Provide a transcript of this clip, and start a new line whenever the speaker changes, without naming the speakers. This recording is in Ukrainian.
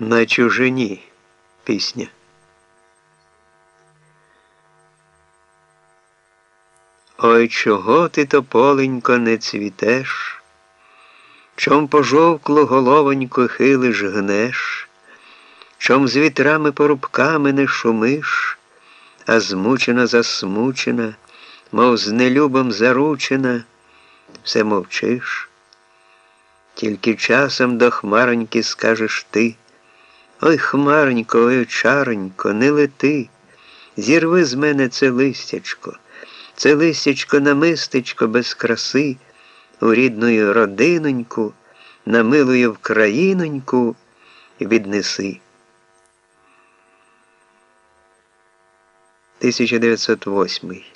На чужині пісня. Ой, чого ти тополенько не цвітеш? Чом пожовкло головонько хилиш гнеш, Чом з вітрами порубками не шумиш, а змучена, засмучена, мов з нелюбом заручена, все мовчиш. Тільки часом до хмароньки скажеш ти. Ой, хмаренько, ой, чаронько, не лети, зірви з мене це листячко, це листячко намистечко без краси, у рідною родиноньку, на милую вкраїноньку віднеси. 1908